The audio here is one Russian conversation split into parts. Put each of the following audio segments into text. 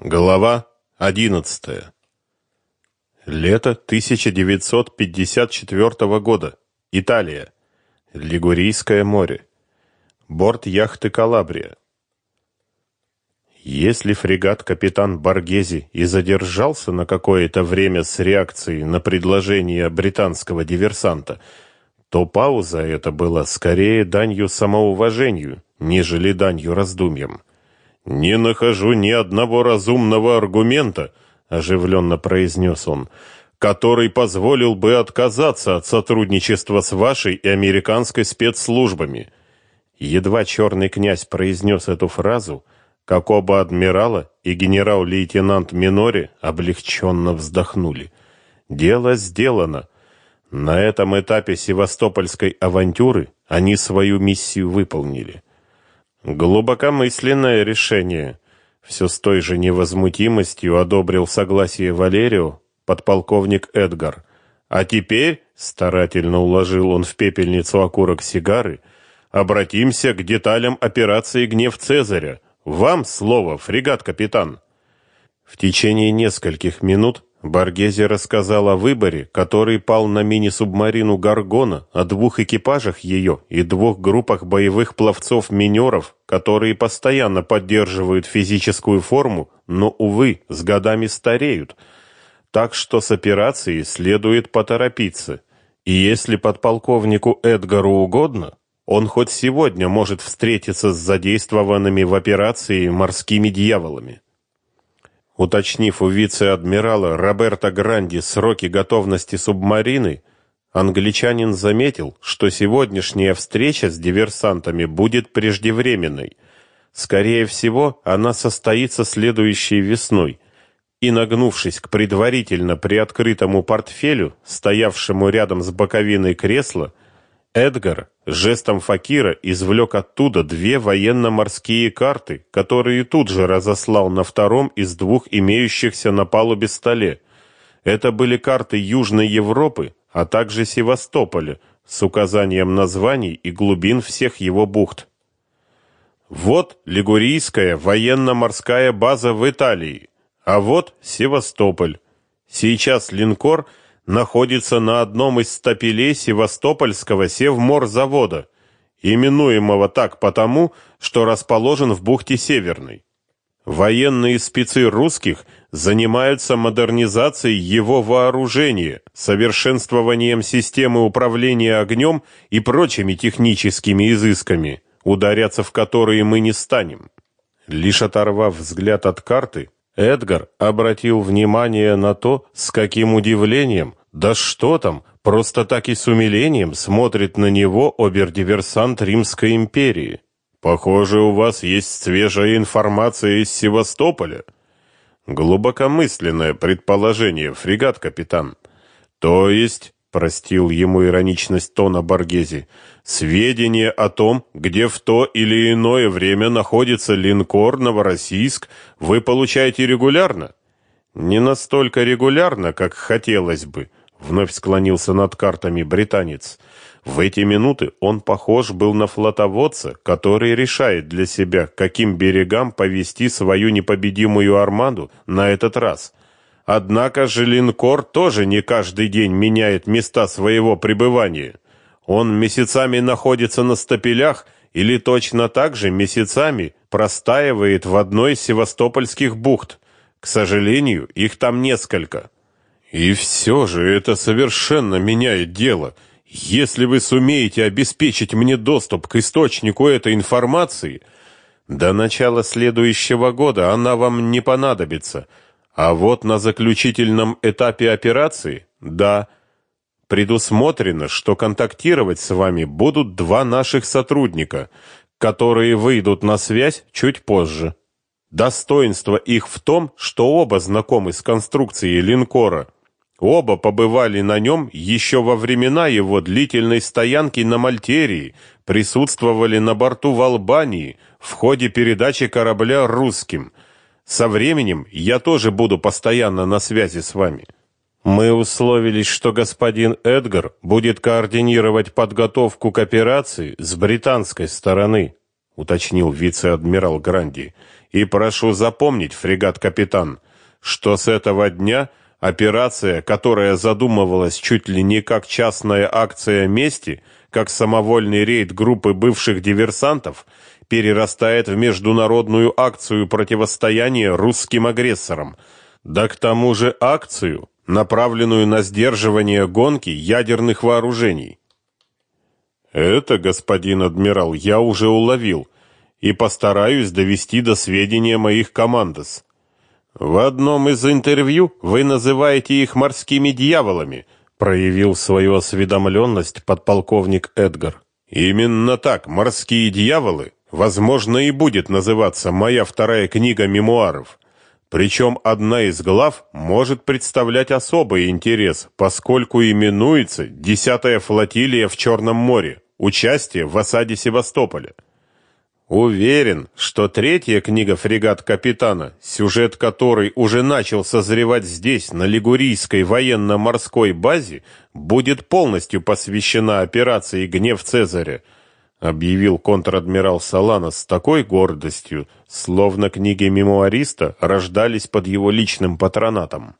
Глава 11. Лето 1954 года. Италия. Лигурийское море. Борт яхты Калабрия. Если фрегат капитан Баргези и задержался на какое-то время с реакцией на предложение британского диверсанта, то пауза эта была скорее данью самоуважению, нежели данью раздумьям. Не нахожу ни одного разумного аргумента, оживленно произнес он, который позволил бы отказаться от сотрудничества с вашей и американской спецслужбами. Едва черный князь произнес эту фразу, как оба адмирала и генерал-лейтенант Минори облегченно вздохнули. Дело сделано. На этом этапе севастопольской авантюры они свою миссию выполнили. Глубокомысленное решение. Все с той же невозмутимостью одобрил согласие Валерию подполковник Эдгар. А теперь, старательно уложил он в пепельницу окурок сигары, обратимся к деталям операции Гнев Цезаря. Вам слово, фрегат-капитан. В течение нескольких минут Баргези рассказал о выборе, который пал на мини-субмарину Гаргона, о двух экипажах ее и двух группах боевых пловцов-минеров, которые постоянно поддерживают физическую форму, но увы, с годами стареют. Так что с операцией следует поторопиться. И если подполковнику Эдгару угодно, он хоть сегодня может встретиться с задействованными в операции морскими дьяволами. Уточнив у вице-адмирала Роберто Гранди сроки готовности субмарины, англичанин заметил, что сегодняшняя встреча с диверсантами будет преждевременной. Скорее всего, она состоится следующей весной. И нагнувшись к предварительно приоткрытому портфелю, стоявшему рядом с боковиной кресла, Эдгар жестом факира извлек оттуда две военно-морские карты, которые тут же разослал на втором из двух имеющихся на палубе столе. Это были карты Южной Европы, а также Севастополя с указанием названий и глубин всех его бухт. Вот Лигурийская военно-морская база в Италии, а вот Севастополь. Сейчас линкор – находится на одном из стапелей Севастопольского севморзавода, именуемого так потому, что расположен в бухте Северной. Военные спецы русских занимаются модернизацией его вооружения, совершенствованием системы управления огнем и прочими техническими изысками, ударяться в которые мы не станем. Лишь оторвав взгляд от карты, Эдгар обратил внимание на то, с каким удивлением да что там, просто так и с умилением смотрит на него обер-диверсант Римской империи. Похоже, у вас есть свежая информация из Севастополя. Глубокомысленное предположение, фрегат-капитан. То есть, простил ему ироничность тона Боргези, сведения о том, где в то или иное время находится линкор Новороссийск, вы получаете регулярно? Не настолько регулярно, как хотелось бы, Вновь склонился над картами британец. В эти минуты он похож был на флотоводца, который решает для себя, каким берегам повести свою непобедимую армаду на этот раз. Однако же линкор тоже не каждый день меняет места своего пребывания. Он месяцами находится на стапелях или точно так же месяцами простаивает в одной из севастопольских бухт. К сожалению, их там несколько. И все же это совершенно меняет дело. Если вы сумеете обеспечить мне доступ к источнику этой информации, до начала следующего года она вам не понадобится. А вот на заключительном этапе операции, да, предусмотрено, что контактировать с вами будут два наших сотрудника, которые выйдут на связь чуть позже. Достоинство их в том, что оба знакомы с конструкцией линкора – Оба побывали на нем еще во времена его длительной стоянки на Мальтерии, присутствовали на борту в Албании в ходе передачи корабля русским. Со временем я тоже буду постоянно на связи с вами. Мы условились, что господин Эдгар будет координировать подготовку к операции с британской стороны. уточнил вице-адмирал Гранди. И прошу запомнить, фрегат-капитан, что с этого дня операция, которая задумывалась чуть ли не как частная акция мести, как самовольный рейд группы бывших диверсантов, перерастает в международную акцию противостояния русским агрессорам. Да к тому же акцию, направленную на сдерживание гонки ядерных вооружений. Это, господин адмирал, я уже уловил и постараюсь довести до сведения моих командос. В одном из интервью вы называете их морскими дьяволами, проявил свою осведомленность подполковник Эдгар. Именно так, морские дьяволы, возможно, и будет называться моя вторая книга мемуаров. Причем одна из глав может представлять особый интерес, поскольку именуется «Десятая флотилия в Черном море. Участие в осаде Севастополя». Уверен, что третья книга «Фрегат капитана», сюжет которой уже начал созревать здесь, на Лигурийской военно-морской базе, будет полностью посвящена операции «Гнев Цезаря», объявил контр-адмирал Салана с такой гордостью, словно книги мемуариста рождались под его личным патронатом.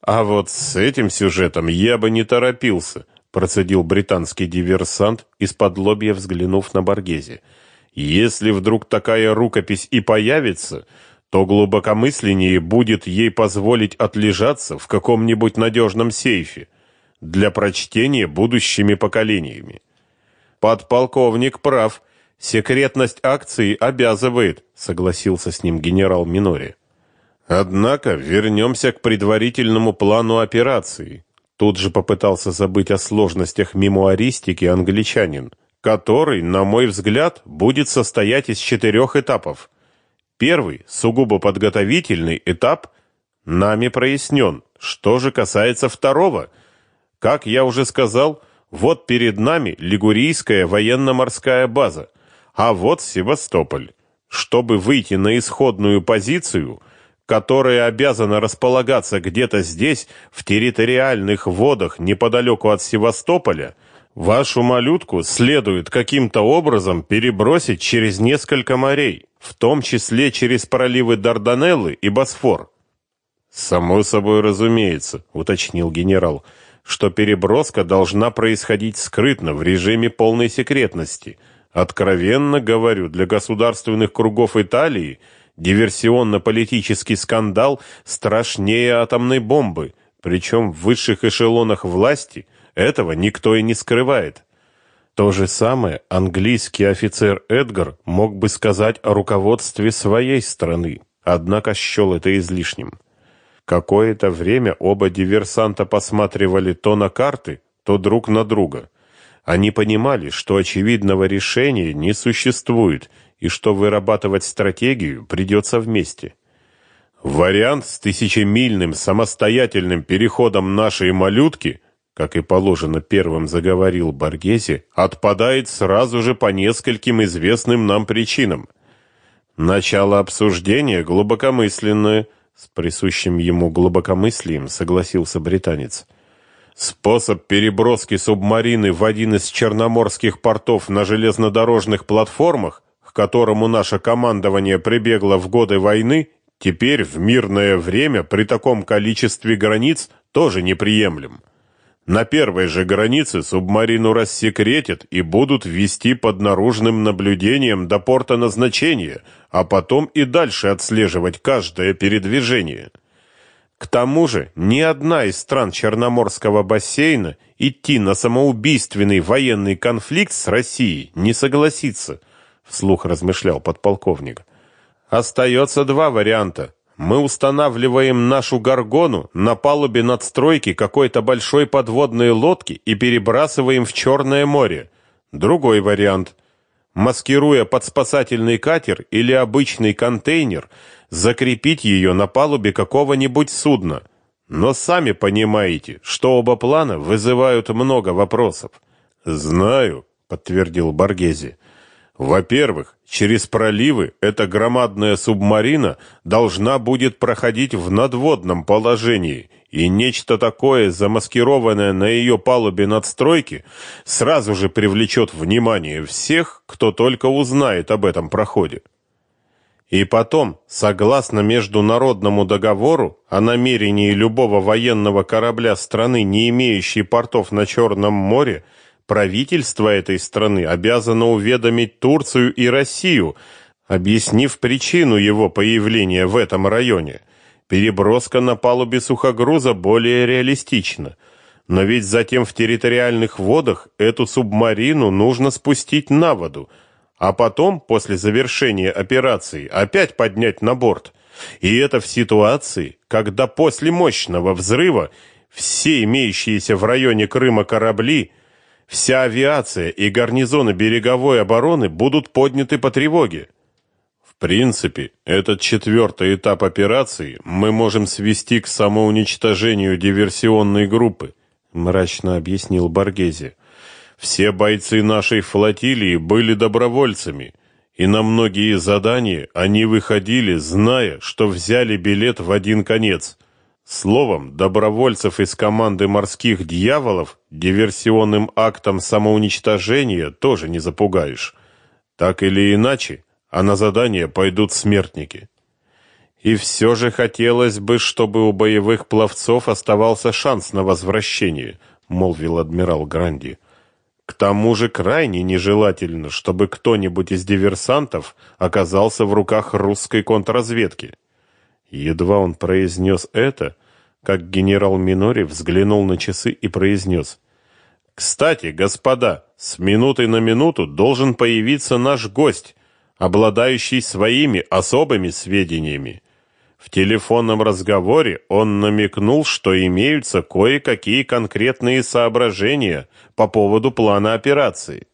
А вот с этим сюжетом я бы не торопился, процедил британский диверсант из-под лобья взглянув на Боргезе. Если вдруг такая рукопись и появится, то глубокомысленнее будет ей позволить отлежаться в каком-нибудь надежном сейфе для прочтения будущими поколениями. Подполковник прав. Секретность акции обязывает, согласился с ним генерал Минори. Однако вернемся к предварительному плану операции. Тут же попытался забыть о сложностях мемуаристики англичанин, который, на мой взгляд, будет состоять из четырех этапов. Первый, сугубо подготовительный этап, нами прояснен. Что же касается второго, как я уже сказал, вот перед нами Лигурийская военно-морская база, а вот Севастополь. Чтобы выйти на исходную позицию, которая обязана располагаться где-то здесь, в территориальных водах неподалеку от Севастополя, вашу малютку следует каким-то образом перебросить через несколько морей, в том числе через проливы Дарданеллы и Босфор. Само собой разумеется, уточнил генерал что переброска должна происходить скрытно, в режиме полной секретности. Откровенно говорю, для государственных кругов Италии диверсионно-политический скандал страшнее атомной бомбы, причем в высших эшелонах власти этого никто и не скрывает. То же самое английский офицер Эдгар мог бы сказать о руководстве своей страны, однако счел это излишним. Какое-то время оба диверсанта посматривали то на карты, то друг на друга. Они понимали, что очевидного решения не существует и что вырабатывать стратегию придется вместе. Вариант с тысячемильным самостоятельным переходом нашей малютки, как и положено первым заговорил Боргеси, отпадает сразу же по нескольким известным нам причинам. Начало обсуждения глубокомысленное – с присущим ему глубокомыслием согласился британец. Способ переброски субмарины в один из черноморских портов на железнодорожных платформах, к которому наше командование прибегло в годы войны, теперь в мирное время при таком количестве границ тоже неприемлем. На первой же границе субмарину рассекретят и будут вести под наружным наблюдением до порта назначения, а потом и дальше отслеживать каждое передвижение. К тому же, ни одна из стран Черноморского бассейна идти на самоубийственный военный конфликт с Россией не согласится, вслух размышлял подполковник. Остается два варианта мы устанавливаем нашу горгону на палубе надстройки какой-то большой подводной лодки и перебрасываем в Черное море. Другой вариант. Маскируя под спасательный катер или обычный контейнер, закрепить ее на палубе какого-нибудь судна. Но сами понимаете, что оба плана вызывают много вопросов. Знаю, подтвердил Боргези. Во-первых, через проливы эта громадная субмарина должна будет проходить в надводном положении, и нечто такое, замаскированное на ее палубе надстройки, сразу же привлечет внимание всех, кто только узнает об этом проходе. И потом, согласно международному договору о намерении любого военного корабля страны, не имеющей портов на Черном море, правительство этой страны обязано уведомить Турцию и Россию, объяснив причину его появления в этом районе. Переброска на палубе сухогруза более реалистична. Но ведь затем в территориальных водах эту субмарину нужно спустить на воду – а потом, после завершения операции, опять поднять на борт. И это в ситуации, когда после мощного взрыва все имеющиеся в районе Крыма корабли, вся авиация и гарнизоны береговой обороны будут подняты по тревоге. В принципе, этот четвертый этап операции мы можем свести к самоуничтожению диверсионной группы, мрачно объяснил Боргезе. Все бойцы нашей флотилии были добровольцами, и на многие задания они выходили, зная, что взяли билет в один конец. Словом, добровольцев из команды морских дьяволов диверсионным актом самоуничтожения тоже не запугаешь. Так или иначе, а на задание пойдут смертники. И все же хотелось бы, чтобы у боевых пловцов оставался шанс на возвращение, молвил адмирал Гранди. К тому же крайне нежелательно, чтобы кто-нибудь из диверсантов оказался в руках русской контрразведки. Едва он произнес это, как генерал Минори взглянул на часы и произнес. «Кстати, господа, с минуты на минуту должен появиться наш гость, обладающий своими особыми сведениями. В телефонном разговоре он намекнул, что имеются кое-какие конкретные соображения по поводу плана операции.